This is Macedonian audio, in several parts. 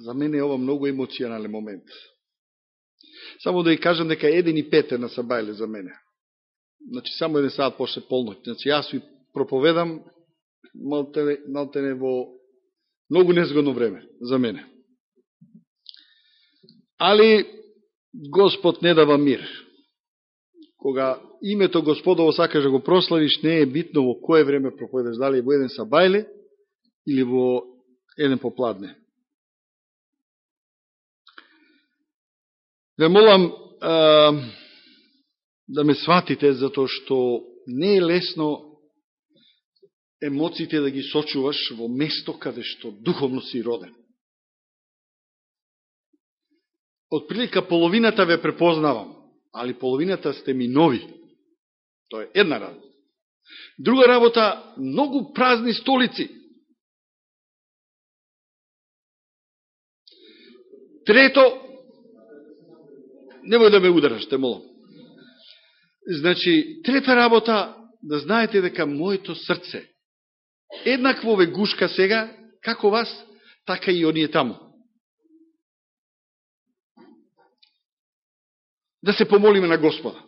За мене е ова многу емоционален момент. Само да ја кажам дека еден и пете на Сабајле за мене. Значи, само еден саат после полноќ. Значи, јас ви проповедам малтене, малтене во многу незгодно време за мене. Али Господ не дава мир. Кога името Господово сакаш да го прославиш, не е битно во кое време проповедаш, дали во еден сабајле или во еден попладне. Ве молам а, да ме сватите, затоа што не е лесно емоциите да ги сочуваш во место каде што духовно си роден. Од прилика половината ве препознавам, али половината сте ми нови. Тоа е една работа. Друга работа, многу празни столици. Трето, немој да ме удараш, те молам. Значи, трета работа, да знаете дека моето срце еднакво ве гушка сега, како вас, така и оние таму. Да се помолиме на Господа.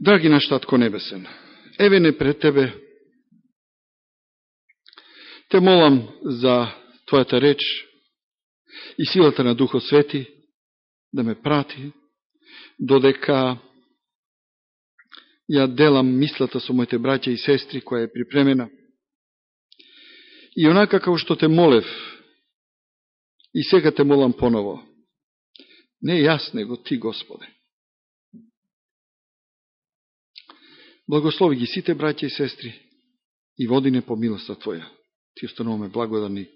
Драги наш Татко Небесен, еве не пред Тебе, Те молам за Твојата реч и силата на Духот Свети да ме прати, додека ја делам мислата со моите браќа и сестри, која е припремена. И онака како што те молев, и сега те молам поново, не јас, него ти, Господе. Благослови ги сите браќа и сестри и води не по милоста Твоја. Ти остануваме благодарни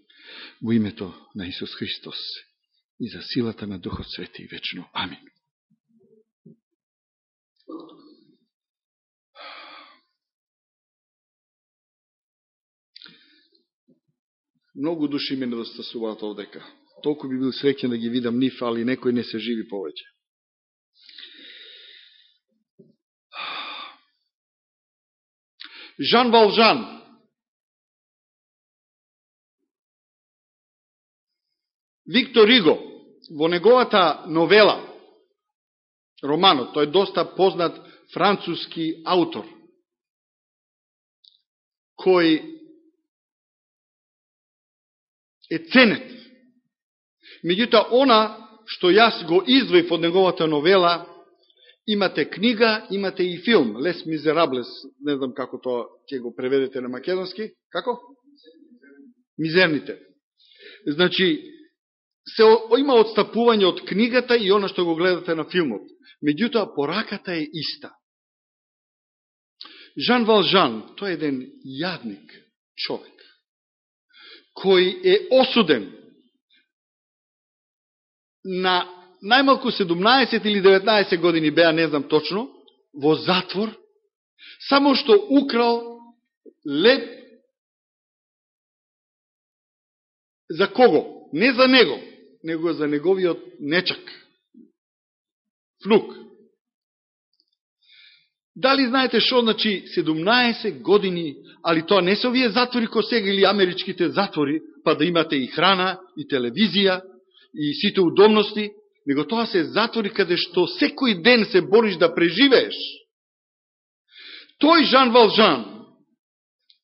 во името на Исус Христос и за силата на Духот Свети и вечно. Амин. Многу души ме недостасуваат овдека. Толку би бил среќен да ги видам ниф, али некој не се живи повеќе. Жан Валжан. Виктор Риго, во неговата новела, романот, тој е доста познат француски автор кој е ценет. Меѓутоа, она што јас го извоив од неговата новела, имате книга, имате и филм, Лес Мизераблес, не знам како тоа ќе го преведете на македонски. Како? Мизерните. Значи, се има отстапување од книгата и она што го гледате на филмот. Меѓутоа, пораката е иста. Жан Валжан, тој е еден јадник човек кој е осуден на најмалку 17 или 19 години беа, не знам точно, во затвор, само што украл леп за кого? Не за него, него за неговиот нечак, внук. Дали знаете што значи 17 години, али тоа не се овие затвори ко сега или америчките затвори, па да имате и храна, и телевизија, и сите удобности, него тоа се затвори каде што секој ден се бориш да преживееш. Тој Жан Валжан,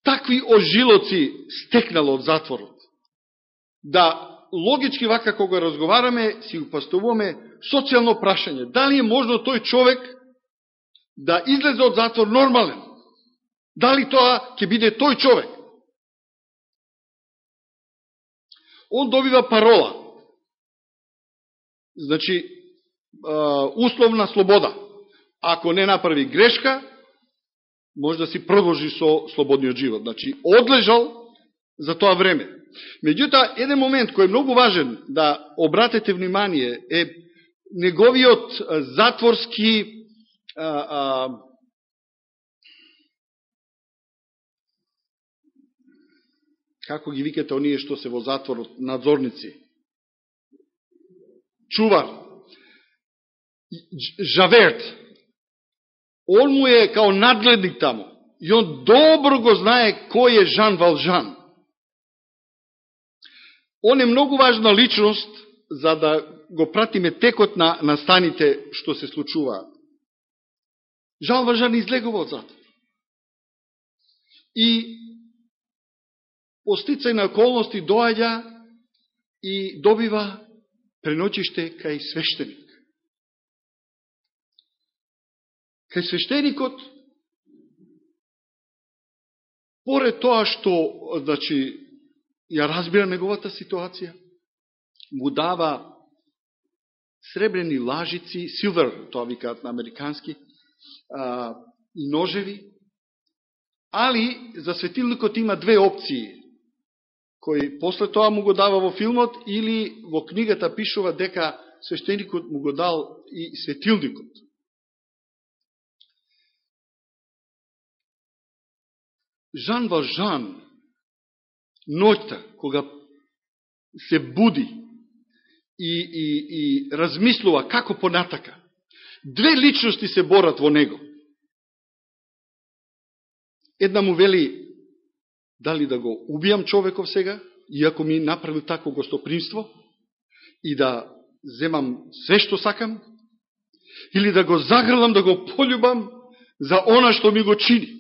такви ожилоци стекнал од затворот. Да, логички вака кога разговараме, си упаставуваме социјално прашање. Дали е можно тој човек да излезе од затвор нормален. Дали тоа ќе биде тој човек? Он добива парола. Значи, условна слобода. Ако не направи грешка, може да си продолжи со слободниот живот. Значи, одлежал за тоа време. Меѓутоа, еден момент кој е многу важен да обратете внимание е неговиот затворски а, а, како ги викате оние што се во затворот, надзорници, чувар, Жаверт, он му е као надгледник таму, и он добро го знае кој е Жан Валжан. Он е многу важна личност за да го пратиме текот на, настаните што се случуваат. Жал Важан излегува од затвор. И по стицај на околности доаѓа и добива преночиште кај свештеник. Кај свештеникот, поред тоа што, значи, ја разбира неговата ситуација, му дава сребрени лажици, силвер, тоа викаат на американски, а, и ножеви, али за светилникот има две опции, кои после тоа му го дава во филмот или во книгата пишува дека свештеникот му го дал и светилникот. Жан Важан, ноќта, кога се буди и, и, и размислува како понатака, две личности се борат во него. Една му вели, дали да го убијам човеков сега, иако ми направил тако гостопримство, и да земам све што сакам, или да го загрлам, да го полюбам за она што ми го чини.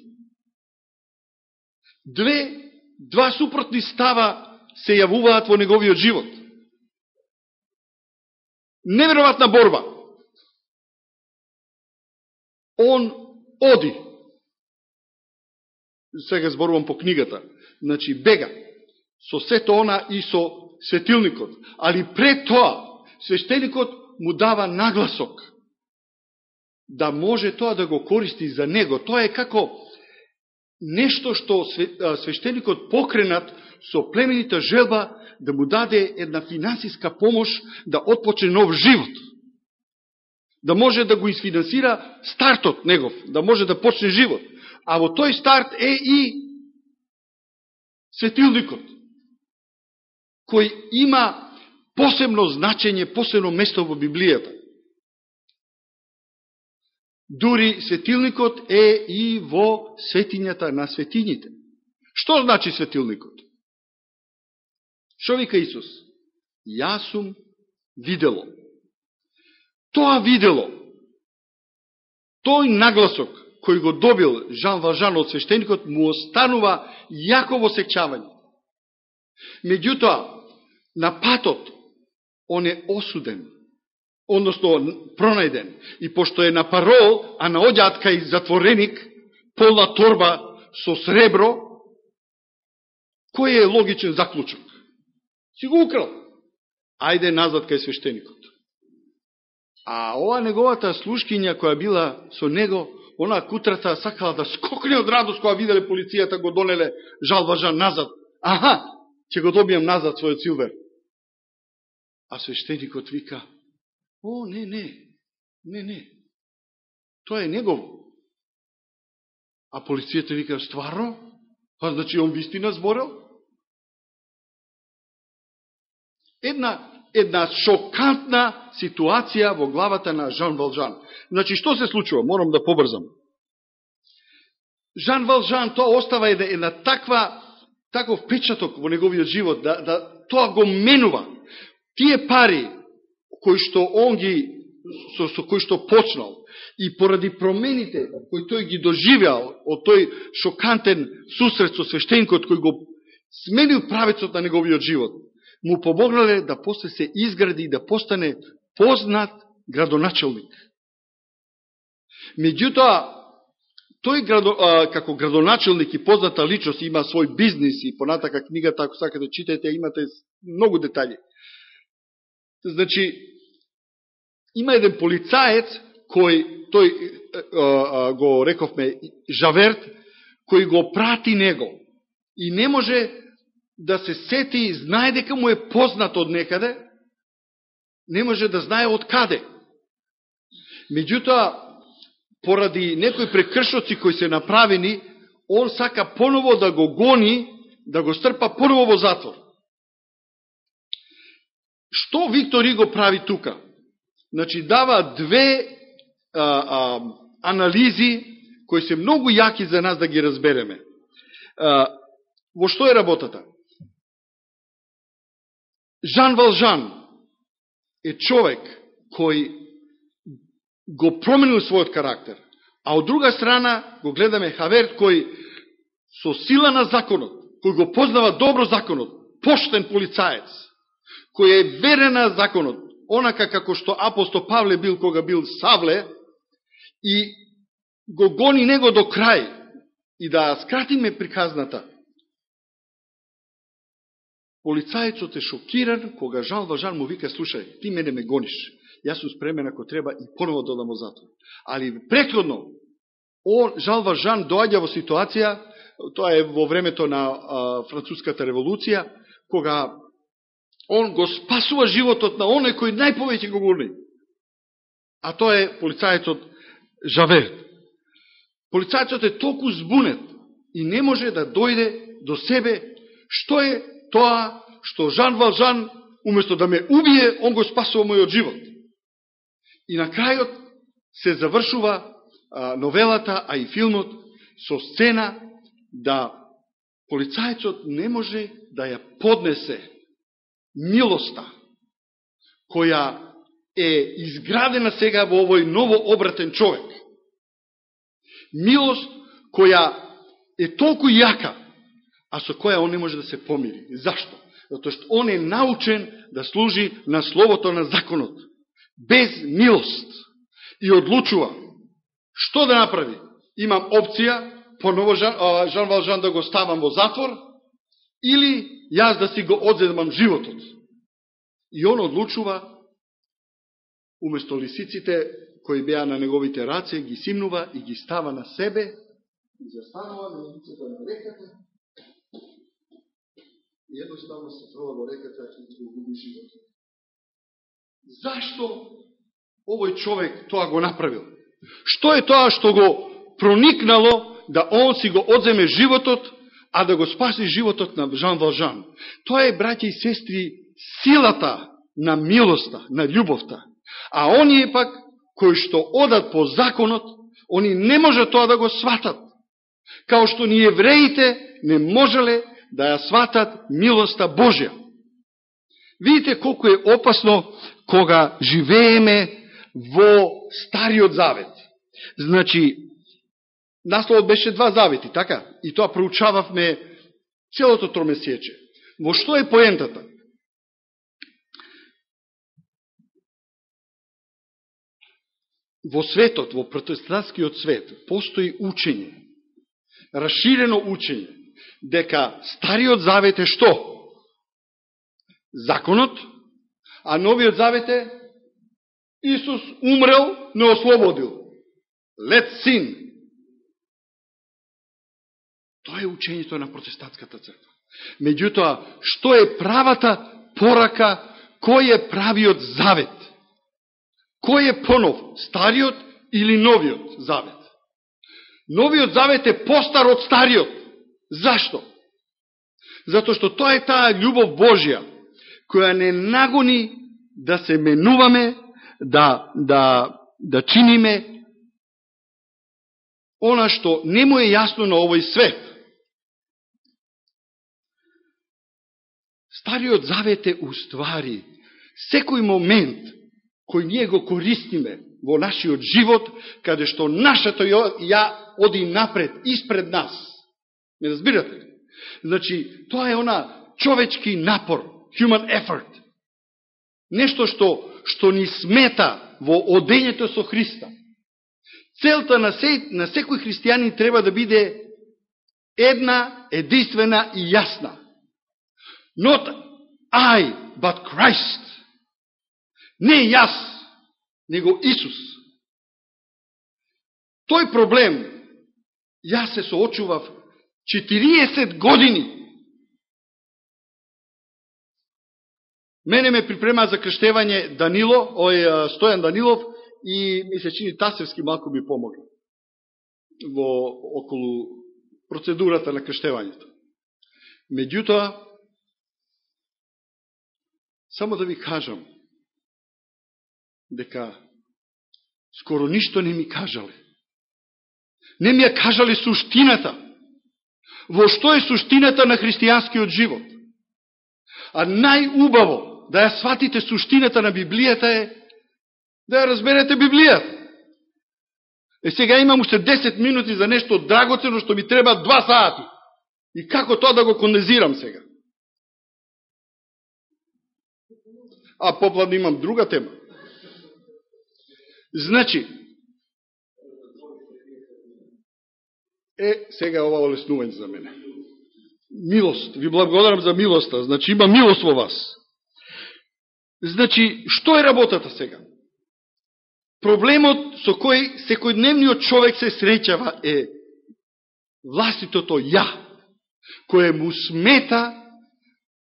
Две, два супротни става се јавуваат во неговиот живот. Неверојатна борба. Он оди. Сега зборувам по книгата. Значи, бега. Со сето она и со светилникот. Али пред тоа, свештеникот му дава нагласок. Да може тоа да го користи за него. Тоа е како нешто што свештеникот покренат со племените желба да му даде една финансиска помош да отпочне нов живот. Да може да го изфинансира стартот негов, да може да почне живот. А во тој старт е и светилникот, кој има посебно значење, посебно место во Библијата. Дури светилникот е и во светињата на светињите. Што значи светилникот? Што вика Исус? Јас сум видело. Тоа видело, тој нагласок кој го добил Жан Важан од свештеникот, му останува јако во сечавање. Меѓутоа, на патот, он е осуден односно пронајден. И пошто е на парол, а наоѓаат кај затвореник, полна торба со сребро, кој е логичен заклучок? Си го украл. Ајде назад кај свештеникот. А ова неговата слушкиња која била со него, она кутрата сакала да скокне од радост која виделе полицијата го донеле жалбажа назад. Аха, ќе го добијам назад својот силвер. А свештеникот вика, О, не, не, не, не. Тоа е негово. А полицијата вика, стварно? А значи он вистина зборел? Една, една шокантна ситуација во главата на Жан Валжан. Значи, што се случува? Морам да побрзам. Жан Валжан, тоа остава една, една таква, таков печаток во неговиот живот, да, да тоа го менува. Тие пари, кој што он ги, со, со кој што почнал, и поради промените кои тој ги доживеал од тој шокантен сусрет со свештенкот кој го сменил правецот на неговиот живот, му помогнале да после се изгради и да постане познат градоначелник. Меѓутоа, тој градо, а, како градоначелник и позната личност има свој бизнис и понатака книгата, ако сакате да читате, имате многу детали. Значи, има еден полицаец, кој, тој а, го рековме, Жаверт, кој го прати него. И не може да се сети, и знае дека му е познат од некаде, не може да знае од каде. Меѓутоа, поради некои прекршоци кои се направени, он сака поново да го гони, да го стрпа поново во затвор. Што Виктор го прави тука? Значи, дава две а, а, анализи кои се многу јаки за нас да ги разбереме. А, во што е работата? Жан Валжан е човек кој го променил својот карактер. А од друга страна го гледаме Хаверт кој со сила на законот, кој го познава добро законот, поштен полицаец, кој е верен законот, онака како што апостол Павле бил кога бил Савле, и го гони него до крај, и да скратиме приказната, полицајецот е шокиран кога Жан Важан му вика, слушај, ти мене ме гониш, јас сум спремен ако треба и поново да додам во затвор. Али преклодно, он, Жан Важан доаѓа во ситуација, тоа е во времето на а, француската револуција, кога он го спасува животот на оне кој најповеќе го гурни. А тоа е полицајецот Жавер. Полицајецот е толку збунет и не може да дојде до себе што е тоа што Жан Валжан, уместо да ме убие, он го спасува мојот живот. И на крајот се завршува а, новелата, а и филмот со сцена да полицајцот не може да ја поднесе милоста која е изградена сега во овој ново обратен човек. Милост која е толку јака, а со која он не може да се помири. Зашто? Затоа што он е научен да служи на словото на законот, без милост. И одлучува што да направи. Имам опција поново Жан, Жан Валжан да го ставам во затвор, или јас да си го одземам животот. И он одлучува, уместо лисиците кои беа на неговите раце, ги симнува и ги става на себе, и застанува на лисицата на реката, и едноставно се трова во реката и го губи животот. Зашто овој човек тоа го направил? Што е тоа што го проникнало да он си го одземе животот, а да го спаси животот на Жан Валжан. Тоа е, браќа и сестри, силата на милоста, на љубовта. А оние пак, кои што одат по законот, они не може тоа да го сватат. Као што ни евреите не можеле да ја сватат милоста Божја. Видите колко е опасно кога живееме во Стариот Завет. Значи, Насловот беше два завети, така? И тоа проучававме целото тромесече. Во што е поентата? Во светот, во протестантскиот свет, постои учење, расширено учење, дека Стариот Завет е што? Законот, а Новиот Завет е Исус умрел, не ослободил. Лет син, Тоа е учењето на протестантската црква. Меѓутоа, што е правата порака, кој е правиот завет? Кој е понов, стариот или новиот завет? Новиот завет е постар од стариот. Зашто? Зато што тоа е таа љубов Божја, која не нагони да се менуваме, да, да, да чиниме она што не му е јасно на овој свет. Стариот завет е уствари секој момент кој ние го користиме во нашиот живот, каде што нашето ја оди напред, испред нас. Не разбирате ли? Значи, тоа е она човечки напор, human effort. Нешто што, што ни смета во одењето со Христа. Целта на, се, на секој христијанин треба да биде една, единствена и јасна. Not I, but Christ. Не јас, него Исус. Тој проблем, јас се соочував 40 години. Мене ме припрема за крштевање Данило, ој Стојан Данилов и ми се чини Тасевски малко ми помогна во околу процедурата на крштевањето. Меѓутоа, Само да ви кажам, дека скоро ништо не ми кажале. Не ми ја кажале суштината. Во што е суштината на христијанскиот живот? А најубаво, да ја сватите суштината на Библијата е да ја разберете Библијата. Е, сега имам уште 10 минути за нешто драгоцено што ми треба 2 сати. И како тоа да го кондензирам сега? А попладно имам друга тема. Значи, е, сега ова олеснување за мене. Милост, ви благодарам за милоста, значи има милост во вас. Значи, што е работата сега? Проблемот со кој секојдневниот човек се среќава е властитото ја, кое му смета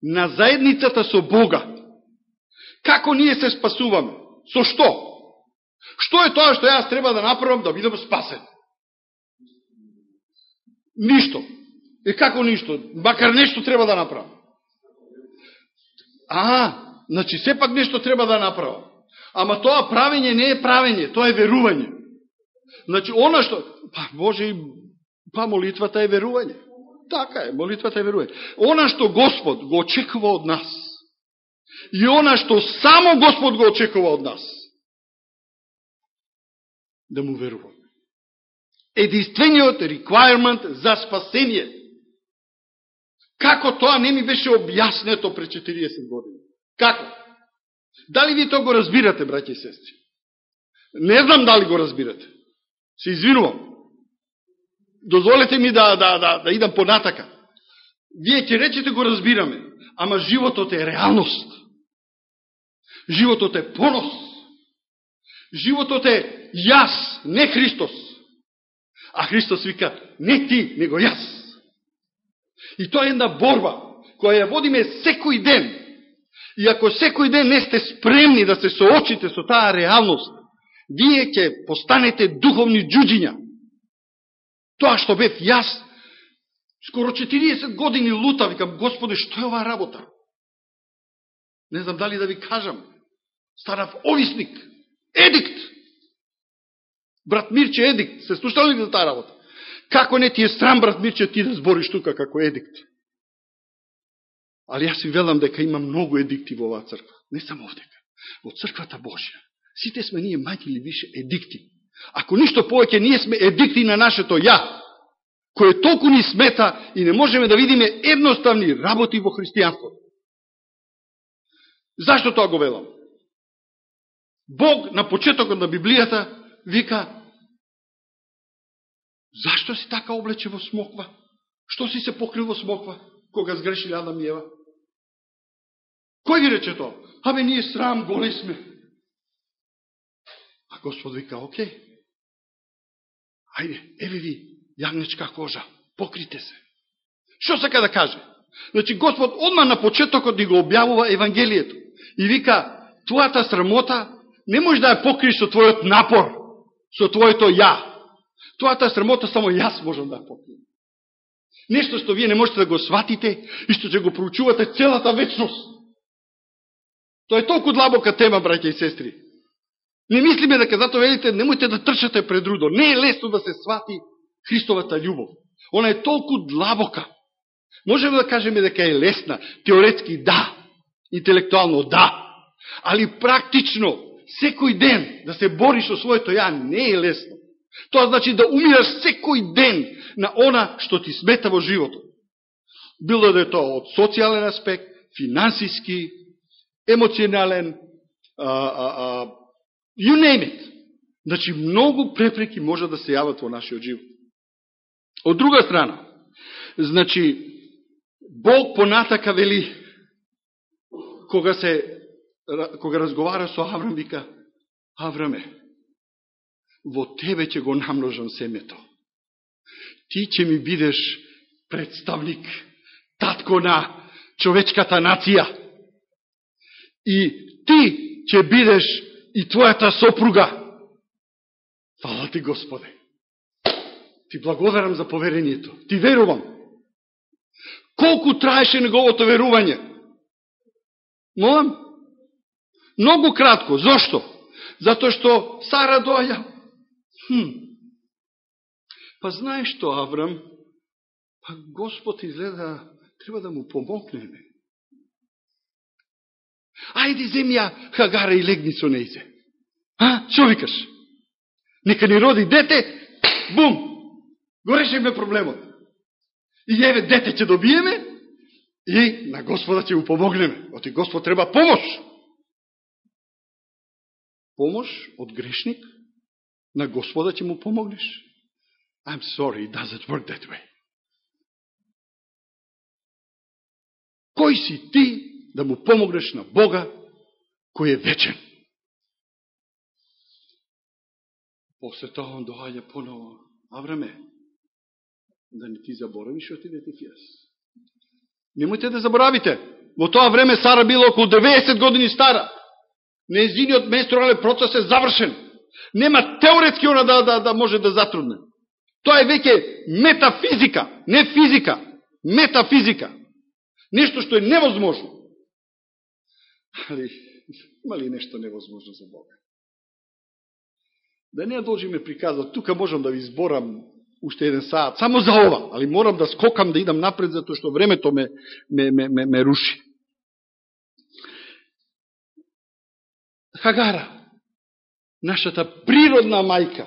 на заедницата со Бога. Како ние се спасуваме? Со што? Што е тоа што јас треба да направам да бидам спасен? Ништо. И како ништо? Макар нешто треба да направам. А, значи сепак нешто треба да направам. Ама тоа правење не е правење, тоа е верување. Значи, она што... Па, Боже, па молитвата е верување. Така е, молитвата е верување. Она што Господ го очекува од нас, и она што само Господ го очекува од нас, да му веруваме. Единствениот requirement за спасение. Како тоа не ми беше објаснето пред 40 години? Како? Дали ви тоа го разбирате, браќи и сестри? Не знам дали го разбирате. Се извинувам. Дозволете ми да, да, да, да идам понатака. Вие ќе речете го разбираме, ама животот е реалност. Животот е понос. Животот е јас, не Христос. А Христос вика, не ти, него јас. И тоа е една борба, која ја водиме секој ден И ако секој ден не сте спремни да се соочите со таа реалност, вие ќе постанете духовни джуджиња. Тоа што бев јас, скоро 40 години лута, викам, Господи, што е оваа работа? Не знам дали да ви кажам. Станав овисник, едикт. Брат Мирче едикт. Се слушал ли за таа работа? Како не ти е срам, брат Мирче, ти да збориш тука како едикт? Али јас ви велам дека има многу едикти во оваа црква. Не само овдека. Во црквата Божја. Сите сме ние мајки или више едикти. Ако ништо повеќе, ние сме едикти на нашето ја, кое толку ни смета и не можеме да видиме едноставни работи во христијанството. Зашто тоа го велам? Бог на почетокот на Библијата вика Зашто си така облече во смоква? Што си се покрил во смоква? кога сгрешили Адам и Ева? Кој ги рече тоа? Абе, ние срам, голи сме. А Господ вика, окей. Ајде, еве ви, јагнечка кожа, покрите се. Што сака да каже? Значи, Господ одма на почетокот ни го објавува Евангелието. И вика, твојата срамота не може да ја покриеш со твојот напор, со твоето ја. Твојата срамота само јас можам да ја покрием. Нешто што вие не можете да го сватите и што ќе го проучувате целата вечност. Тоа е толку длабока тема, браќа и сестри. Не мислиме дека зато велите, немојте да трчате пред рудо. Не е лесно да се свати Христовата љубов. Она е толку длабока. Можеме да кажеме дека е лесна. Теоретски да. Интелектуално да. Али практично, секој ден да се бориш со своето ја не е лесно. Тоа значи да умираш секој ден на она што ти смета во животот. Било да е тоа од социјален аспект, финансиски, емоционален, а, а, а, you name it. Значи, многу препреки може да се јават во нашиот живот. Од друга страна, значи, Бог понатака вели, кога се кога разговара со Аврам, вика, Авраме, во тебе ќе го намножам семето. Ти ќе ми бидеш представник, татко на човечката нација. И ти ќе бидеш и твојата сопруга. Фала ти, Господе. Ти благодарам за поверението. Ти верувам. Колку траеше неговото верување? Молам? Многу кратко. Зошто? Зато што Сара доја Хм. Па знаеш што, Аврам? Па Господ изгледа, треба да му помогнеме. Ајде земја Хагара и легни со нејзе. А, што викаш? Нека ни роди дете, бум, го решиме проблемот. И еве дете ќе добиеме и на Господа ќе му помогнеме. Оти Господ треба помош. Помош од грешник, на Господа ќе му помогнеш. I'm sorry, it doesn't work that way. Кој си ти да му помогнеш на Бога кој е вечен? После тоа он доаѓа поново. Авраме, да не ти заборавиш од да тебе фијас. Немојте да заборавите. Во тоа време Сара била околу 90 години стара. Незиниот менструален процес е завршен. Нема теоретски она да, да, да може да затрудне. Тоа е веќе метафизика, не физика, метафизика. Нешто што е невозможно. Али, има ли нешто невозможно за Бога? Да не должиме приказат, тука можам да ви зборам уште еден саат, само за ова, али морам да скокам да идам напред, затоа што времето ме, ме, ме, ме, ме руши. Хагара, нашата природна мајка,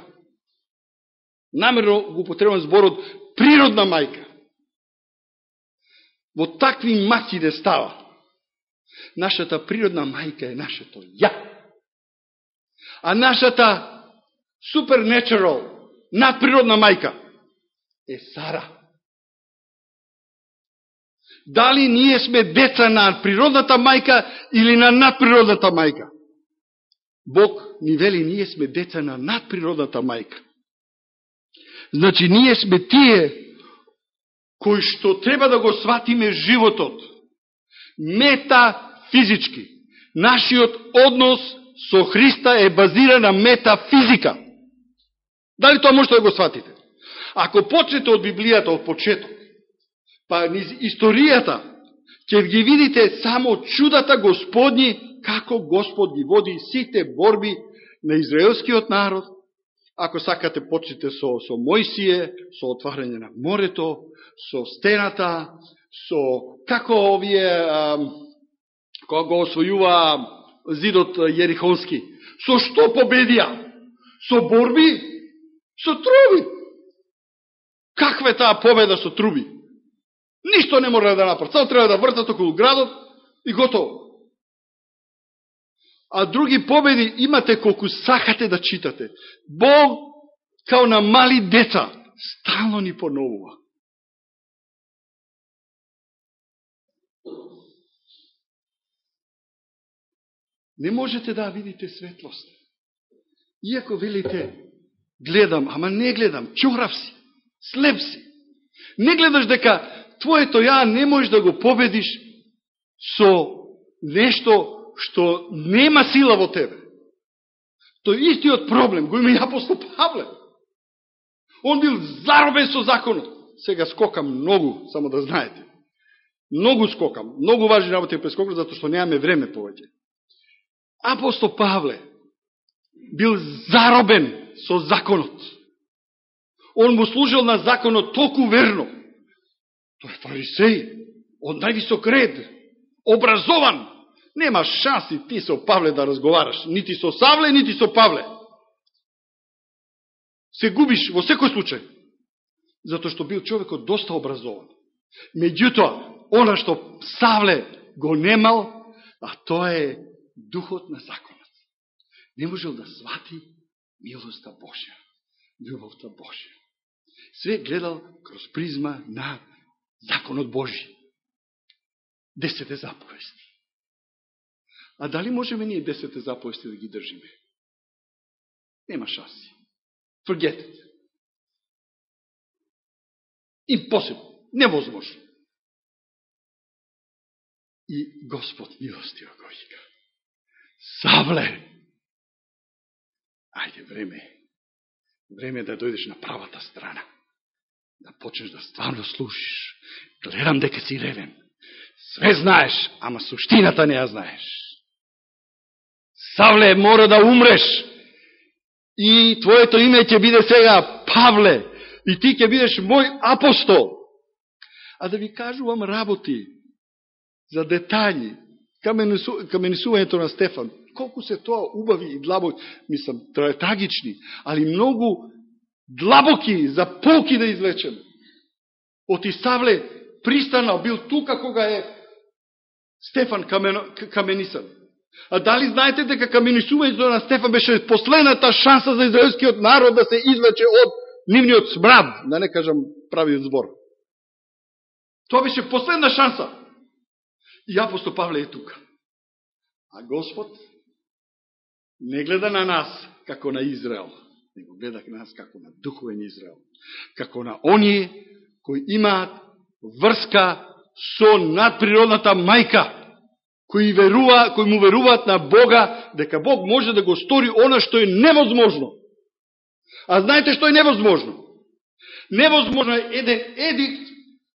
намерно го потребам зборот природна мајка, во такви маки да става. Нашата природна мајка е нашето ја. А нашата supernatural, надприродна мајка е Сара. Дали ние сме деца на природната мајка или на надприродната мајка? Бог ни вели, ние сме деца на надприродната мајка. Значи, ние сме тие кои што треба да го сватиме животот. Метафизички. Нашиот однос со Христа е базиран на метафизика. Дали тоа можете да го сватите? Ако почнете од Библијата, од почеток, па низ историјата, ќе ги видите само чудата Господни, како Господ ги води сите борби на израелскиот народ. Ако сакате, почнете со, со Мојсије, со отварање на морето, со стената, со како овие, кога го освојува зидот Јерихонски, со што победија? Со борби? Со труби. Каква е таа победа со труби? Ништо не мора да направат. Само треба да вртат околу градот и готово. А други победи имате колку сакате да читате. Бог, као на мали деца, стално ни поновува. Не можете да видите светлост. Иако велите, гледам, ама не гледам, чурав си, слеп си. Не гледаш дека твоето ја не можеш да го победиш со нешто што нема сила во тебе. Тој истиот проблем го има и апостол Павле. Он бил заробен со законот. Сега скокам многу, само да знаете. Многу скокам, многу важни работи прескокам, затоа што немаме време повеќе апостол Павле бил заробен со законот. Он му служил на законот толку верно. Тој е фарисеј, од највисок ред, образован. Нема шанси ти со Павле да разговараш, нити со Савле, нити со Павле. Се губиш во секој случај, затоа што бил човекот доста образован. Меѓутоа, она што Савле го немал, а тоа е духот на законот. Не можел да свати милоста Божја, љубовта Божја. Све гледал кроз призма на законот Божи. Десете заповести. А дали можеме ние десете заповести да ги држиме? Нема шанси. Forget it. Impossible. Невозможно. И Господ милостиво го вика. Савле, ајде време, време да дојдеш на правата страна, да почнеш да стварно слушиш. Гледам дека си ревен. Све знаеш, ама суштината не ја знаеш. Савле, мора да умреш. И твоето име ќе биде сега Павле. И ти ќе бидеш мој апостол. А да ви кажувам работи за детали, каменисувањето на Стефан. Колку се тоа убави и длабоки, мислам, трагични, али многу длабоки за полки да извлечеме. Оти Савле пристанал, бил тука кога е Стефан каменисан. А дали знаете дека каменисувањето на Стефан беше последната шанса за израелскиот народ да се извлече од нивниот смрад, да не кажам правиот збор. Тоа беше последна шанса. И апостол Павле е тука. А Господ не гледа на нас како на Израел, него гледа на нас како на духовен Израел. Како на оние кои имаат врска со надприродната мајка, кои, верува, кои му веруваат на Бога, дека Бог може да го стори она што е невозможно. А знаете што е невозможно? Невозможно е еден едикт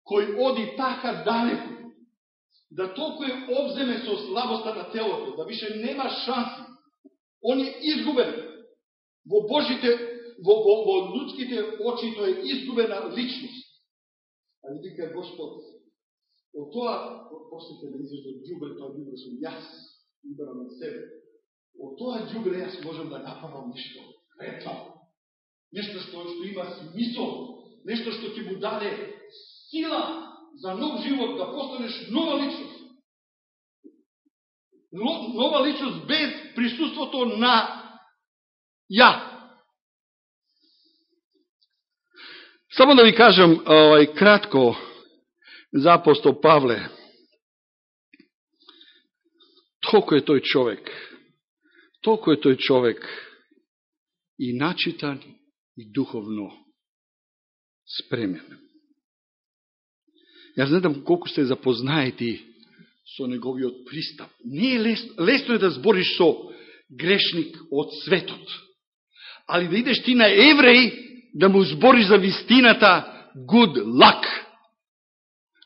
кој оди така далеко, да толку е обземе со слабоста на телото, да више нема шанси. Он е изгубен. Во Божите, во, во, во людските очи тој е изгубена личност. А вика Господ, од тоа, простите да изразам джубре, тоа джубре сум јас, избрам на себе. Од тоа джубре јас можам да направам нешто. Ето. Нешто што, што има смисол. Нешто што ќе му даде сила за нов живот, да постанеш нова личност. Нова личност без присуството на ја. Само да ви кажам овај, кратко за апостол Павле. Толку е тој човек. Толку е тој човек и начитан и духовно спремен. Јас знам колку сте запознаети со неговиот пристап. Не е лесно, лесно е да збориш со грешник од светот. Али да идеш ти на евреј да му збориш за вистината, good luck.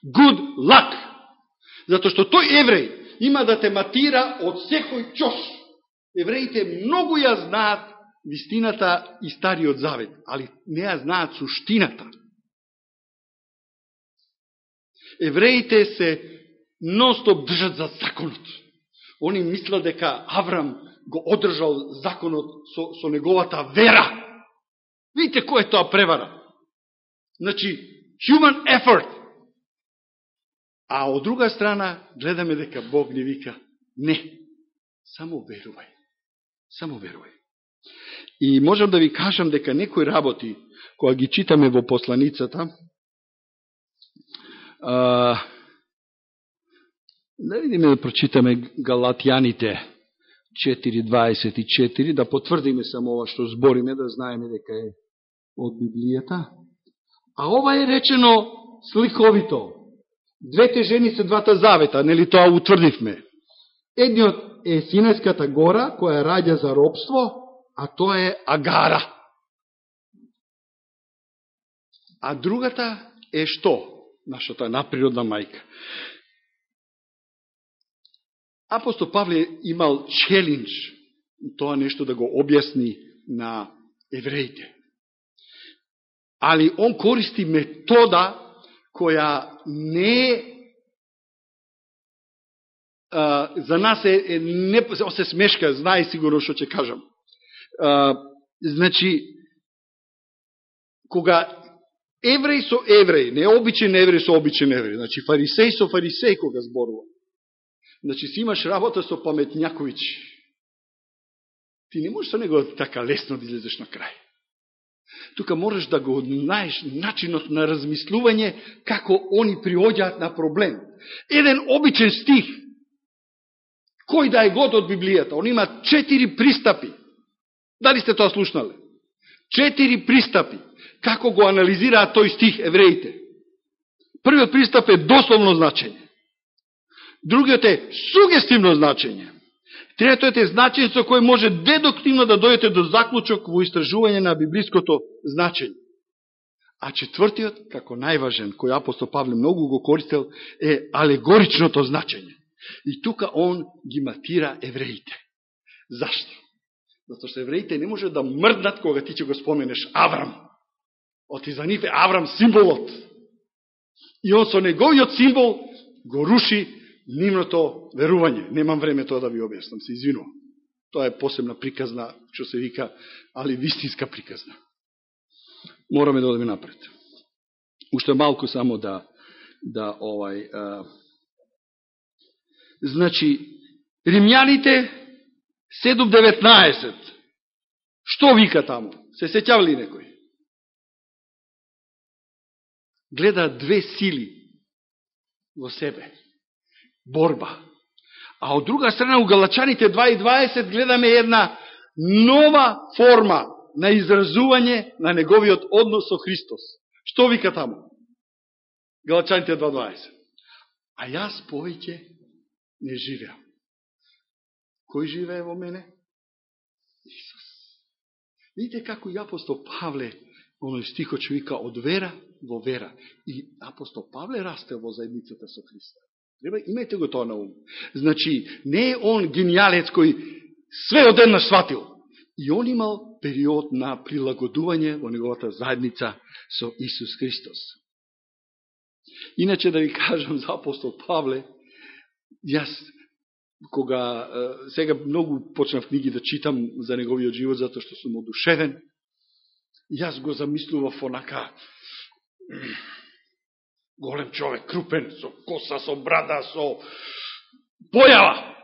Good luck. Зато што тој евреј има да те матира од секој чош. Евреите многу ја знаат вистината и Стариот Завет, али не ја знаат суштината евреите се ностоп држат за законот. Они мислат дека Аврам го одржал законот со, со неговата вера. Видите кој е тоа превара. Значи, human effort. А од друга страна, гледаме дека Бог ни вика, не, само верувај. Само верувај. И можам да ви кажам дека некои работи, која ги читаме во посланицата, А, да видиме да прочитаме Галатјаните 4.24, да потврдиме само ова што збориме, да знаеме дека е од Библијата. А ова е речено сликовито. Двете жени се двата завета, нели тоа утврдивме. Едниот е Синеската гора, која раѓа за робство, а тоа е Агара. А другата е што? нашата наприродна мајка. Апостол Павле имал челендж тоа нешто да го објасни на евреите. Али он користи метода која не е за нас е, е не се смешка, знае сигурно што ќе кажам. А, значи, кога евреј со евреј, не обичен евреј со обичен евреј, значи фарисеј со фарисеј кога зборува. Значи си имаш работа со паметњаковичи. Ти не можеш со него така лесно да излезеш на крај. Тука можеш да го знаеш начинот на размислување како они приоѓаат на проблем. Еден обичен стих, кој да е год од Библијата, он има четири пристапи. Дали сте тоа слушнале? Четири пристапи како го анализираат тој стих евреите. Првиот пристап е дословно значење. Другиот е сугестивно значење. Третиот е значење со кој може дедуктивно да дојдете до заклучок во истражување на библиското значење. А четвртиот, како најважен, кој апостол Павле многу го користел, е алегоричното значење. И тука он ги матира евреите. Зашто? Зато што евреите не може да мрднат кога ти ќе го споменеш Аврам. Оти за нив е Аврам символот. И он со неговиот символ го руши нивното верување. Немам време тоа да ви објаснам, се извинувам. Тоа е посебна приказна, што се вика, али вистинска приказна. Мораме да одеме напред. Уште малку само да, да овај... А... Значи, Римјаните 7.19. Што вика таму? Се сеќава ли некој? Гледа две сили во себе. Борба. А од друга страна, у Галачаните 2.20 гледаме една нова форма на изразување на неговиот однос со Христос. Што вика таму? Галачаните 2.20. А јас повеќе не живеам. Кој живее во мене? Исус. Видите како и апостол Павле, оној стихот што вика од вера во вера. И апостол Павле расте во заедницата со Христа. Треба, имајте го тоа на ум. Значи, не е он гениалец кој све одеднаш сватил. И он имал период на прилагодување во неговата заедница со Исус Христос. Иначе да ви кажам за апостол Павле, јас кога сега многу почнав книги да читам за неговиот живот затоа што сум одушевен, јас го замислував онака голем човек, крупен, со коса, со брада, со појава.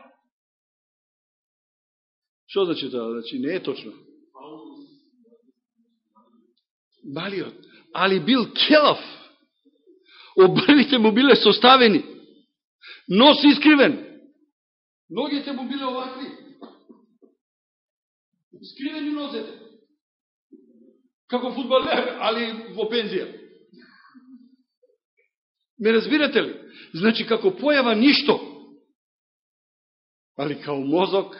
Што значи тоа? Значи не е точно. Малиот. Али бил келав. Обрвите му биле составени. Нос искривен. Ногите му биле овакви. Скривени нозете. Како футболер, али во пензија. Ме разбирате ли? Значи, како појава ништо. Али као мозок,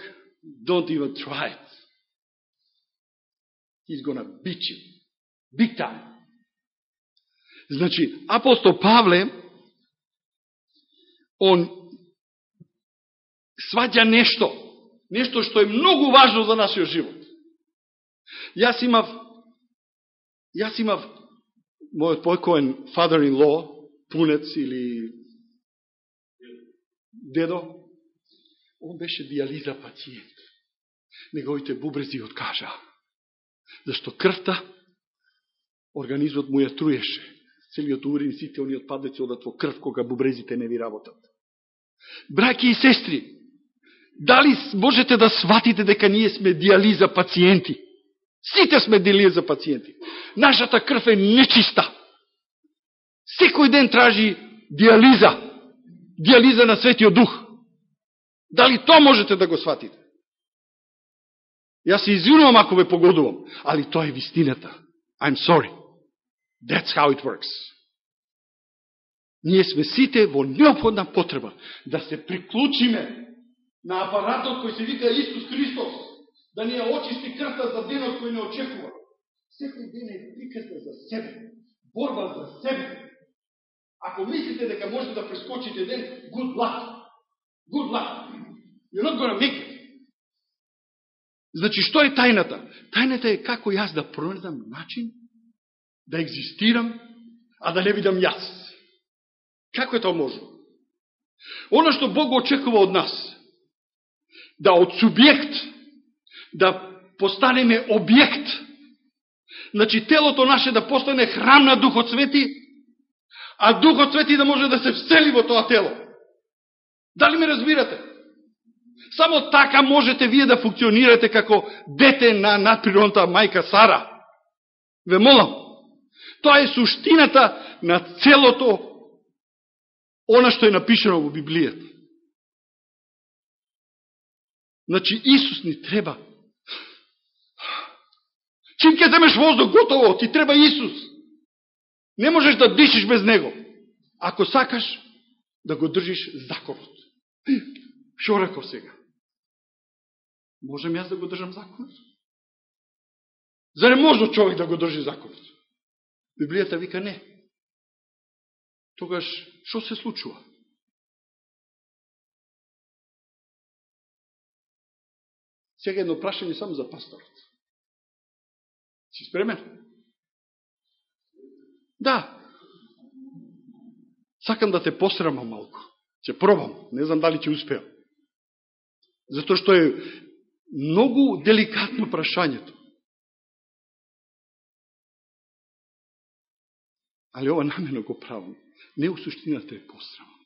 don't even try it. He's gonna beat you. Big time. Значи, апостол Павле, он сваѓа нешто, нешто што е многу важно за нашиот живот. Јас имав, јас имав, мојот покоен father-in-law, пунец или дедо, он беше диализа пациент. Неговите бубрези откажа. Зашто крвта, организмот му ја труеше. Целиот урин, сите они отпадници одат во крв, кога бубрезите не ви работат. Браки и сестри, дали можете да сватите дека ние сме диализа пациенти? Сите сме диализа пациенти. Нашата крв е нечиста. Секој ден тражи диализа. Диализа на Светиот Дух. Дали то можете да го сватите? Јас се извинувам ако ве погодувам, али тоа е вистината. I'm sorry. That's how it works. Ние сме сите во неопходна потреба да се приклучиме на апаратот кој се вика Исус Христос, да ни ја очисти крвта за денот кој не очекува. Секој ден е приказна за себе, борба за себе. Ако мислите дека можете да прескочите ден, good luck. Good luck. You're not gonna make it. Значи, што е тајната? Тајната е како јас да пронајдам начин да екзистирам, а да не бидам јас. Како е тоа можно? Оно што Бог очекува од нас, да од субјект, да постанеме објект, значи телото наше да постане храм на Духот Свети, а Духот Свети да може да се всели во тоа тело. Дали ме разбирате? Само така можете вие да функционирате како дете на надприродната мајка Сара. Ве молам. Тоа е суштината на целото она што е напишено во Библијата. Значи, Исус ни треба. Чим ке земеш воздух, готово, ти треба Исус. Не можеш да дишиш без Него. Ако сакаш да го држиш законот. Шо реков сега? Можем јас да го држам законот? За не можно човек да го држи законот? Библијата вика не. Тогаш, што се случува? Сега едно прашање само за пасторот. Си спремен? Да. Сакам да те посрамам малко. Ќе пробам, не знам дали ќе успеам. Затоа што е многу деликатно прашањето. Али ова намено го правам. Не у суштината да е посрамам.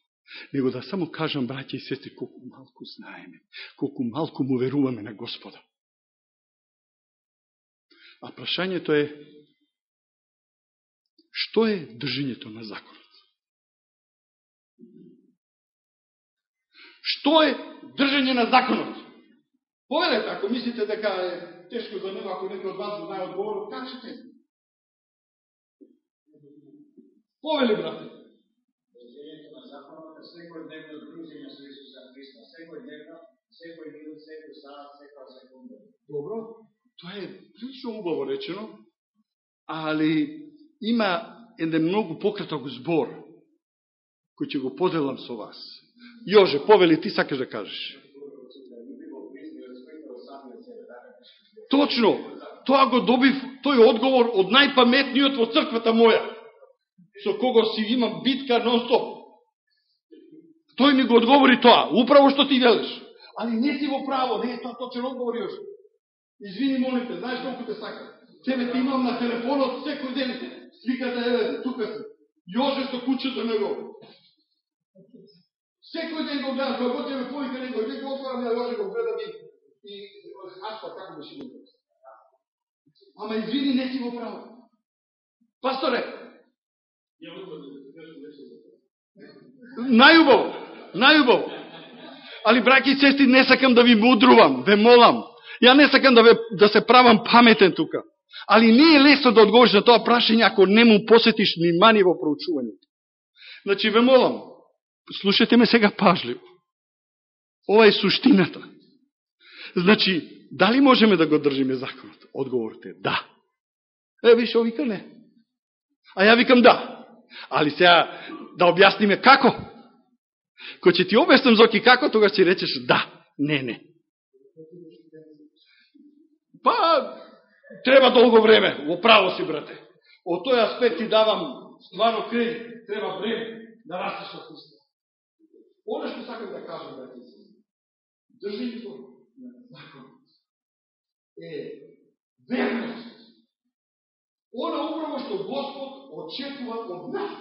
Него да само кажам, браќа и сестри, колку малку знаеме, колку малку му веруваме на Господа. А прашањето е, што е држињето на законот? Што е држање на законот? Поведете, ако мислите дека е тешко за него, ако некој од вас знае одговор, кажете. Повели, брате. Држањето на законот е секојдневно дружење со Исуса Христа, секојдневно, секој минут, секој саат, секоја секунда. Добро, тоа е прилично убаво речено, али има еден многу пократок збор, кој ќе го поделам со вас. Јоже, повели, ти сакаш да кажеш. Точно, тоа го добив, тој одговор од најпаметниот во црквата моја, со кого си имам битка нон-стоп. Тој ми го одговори тоа, управо што ти велеш. Али не си во право, не е тоа точен одговор још. Извини, молите, знаеш колку те сакам. Тебе ти имам на телефонот секој ден. Свикате, еве, тука си. Јоже со кучето него. Секој ден го гледам, кога го телефоните него, и го отварам, ја Јоже го гледам и, и Аспа, како беше го Ама извини, не си во право. Пасторе, најубаво, најубаво. Али, браки и сестри, не сакам да ви мудрувам, ве молам. Ја не сакам да, ве, да се правам паметен тука. Али не е лесно да одговориш на тоа прашање ако не му посетиш внимание во проучувањето. Значи, ве молам, слушате ме сега пажливо. Ова е суштината. Значи, дали можеме да го држиме законот? Одговорот е да. Е, више, вика не. А ја викам да. Али сега да објасниме како. Кој ќе ти објаснам Зоки како, тогаш ќе речеш да. Не, не. Па, треба долго време. Во право си, брате. Од тој аспект ти давам стварно кредит. Треба време да растеш од Христа. Оно што сакам да кажам, брате, држите на законот е верност. Оно управо што Господ очекува од нас.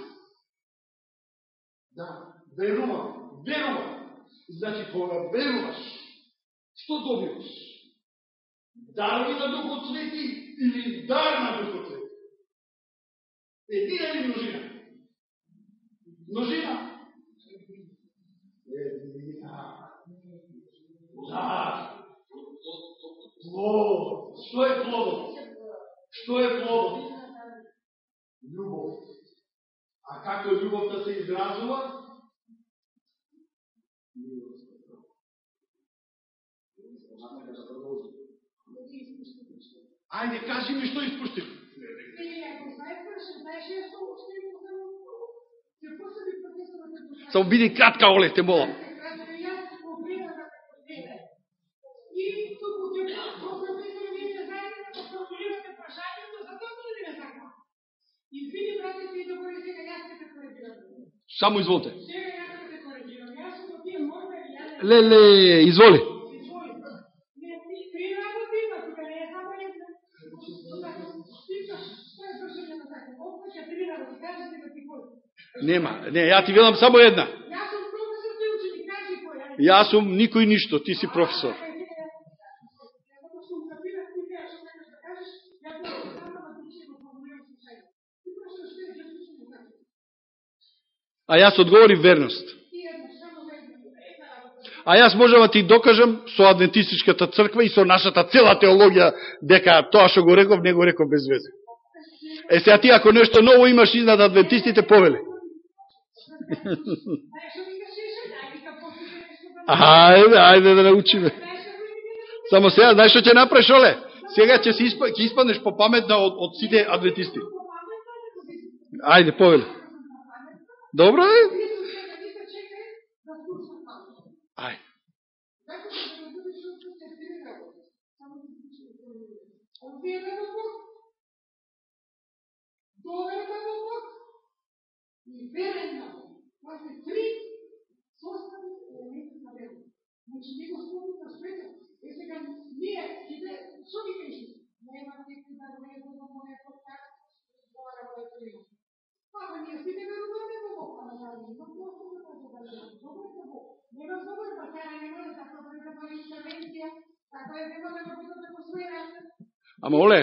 Да, верувам, верувам. Значи, кога веруваш, што добиваш? Дарови на Духот Свети или дар на Духот Свети? Едина или множина? Множина. Едина. Да. Плод. Што е плодот? Што е плодот? Любов. А како љубовта да се изразува? Ајде, кажи ми што испушти. Само биди кратка, Оле, те молам. Само изволте. Леле, изволи. Нема, не, ја ти велам само една. Јас сум никој ништо, ти си професор. А јас одговори верност. А јас можам да ти докажам со адвентистичката црква и со нашата цела теологија дека тоа што го реков, не го реков без везе. Е, сега ти ако нешто ново имаш изнад адвентистите, повели. Ајде, ајде да научиме. Само сега, знаеш што ќе направиш, Оле? Сега ќе, си испа, ќе испаднеш од, од сите адвентисти. Ајде, повели. Добро е? Ај. доверба во Бог и верен на Бог. Тоа се три Значи, ние го спомним светот. Е сега, ние, иде, што ги кажи? Нема никој да влезе во моје така, збора кој е има. Ама ние сите веруваме во Бог, ама да не има просто да може да Добро е за Бог. Нема добро, па сега не може така да треба интервенција, така е нема да го бидат да посвоја. Ама оле,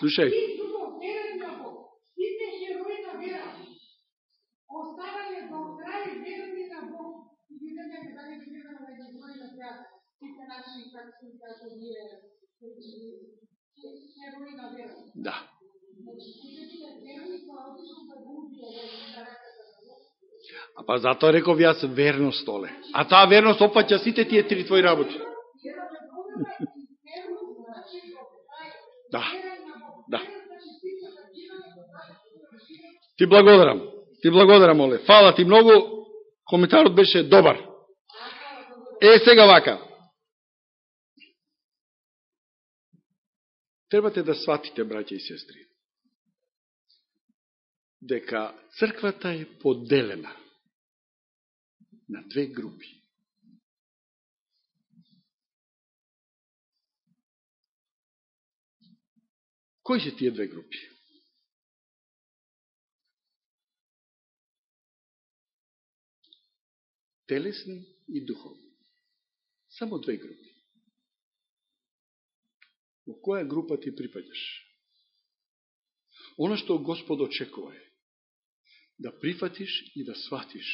слушај, И друго, верен на Бог. Сите херои на вера. Оставале до крај верни на Бог. И дека да не видите на негови на сега сите наши, как се кажа, ние херои на вера. да. Значи, да на Бог. А па затоа реков јас верност, оле. А таа верност опаќа сите тие три твои работи. Значи, Да. Да. Значи, да Ти благодарам. Ти благодарам, оле. Фала ти многу. Коментарот беше добар. Е, сега вака. Требате да сватите, браќа и сестри, дека црквата е поделена на две групи. Кои се тие две групи? Телесни и духовни. Само две групи. Во која група ти припадеш? Оно што Господ очекува е да прифатиш и да сватиш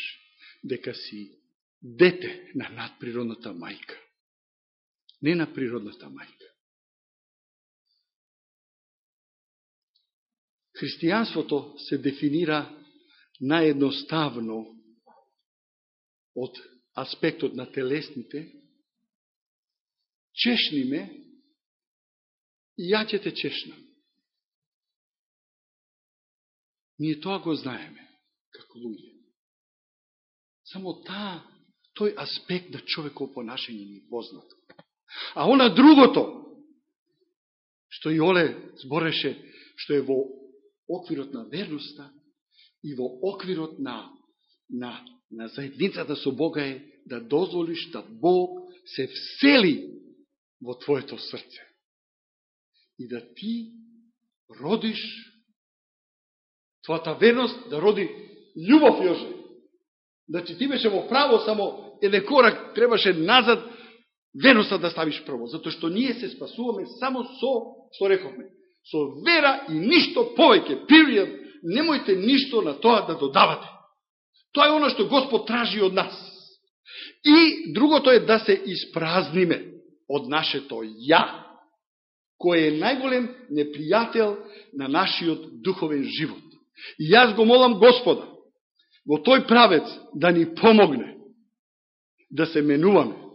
дека си дете на надприродната мајка. Не на природната мајка. Христијанството се дефинира наедноставно од аспектот на телесните, чешни ме и ја ќе те чешнам. Ние тоа го знаеме, како луѓе. Само таа, тој аспект на човеково понашање ни познат. А она другото, што и Оле збореше, што е во оквирот на верноста и во оквирот на, на, на заедницата со Бога е да дозволиш да Бог се всели во твоето срце. И да ти родиш твојата верност, да роди љубов, Јоже. Значи, ти беше во право, само еден корак требаше назад верноста да ставиш прво, затоа што ние се спасуваме само со, што рековме, со вера и ништо повеќе. Period. Немојте ништо на тоа да додавате. Тоа е оно што Господ тражи од нас. И другото е да се испразниме од нашето ја, кој е најголем непријател на нашиот духовен живот. И јас го молам Господа, во тој правец да ни помогне да се менуваме,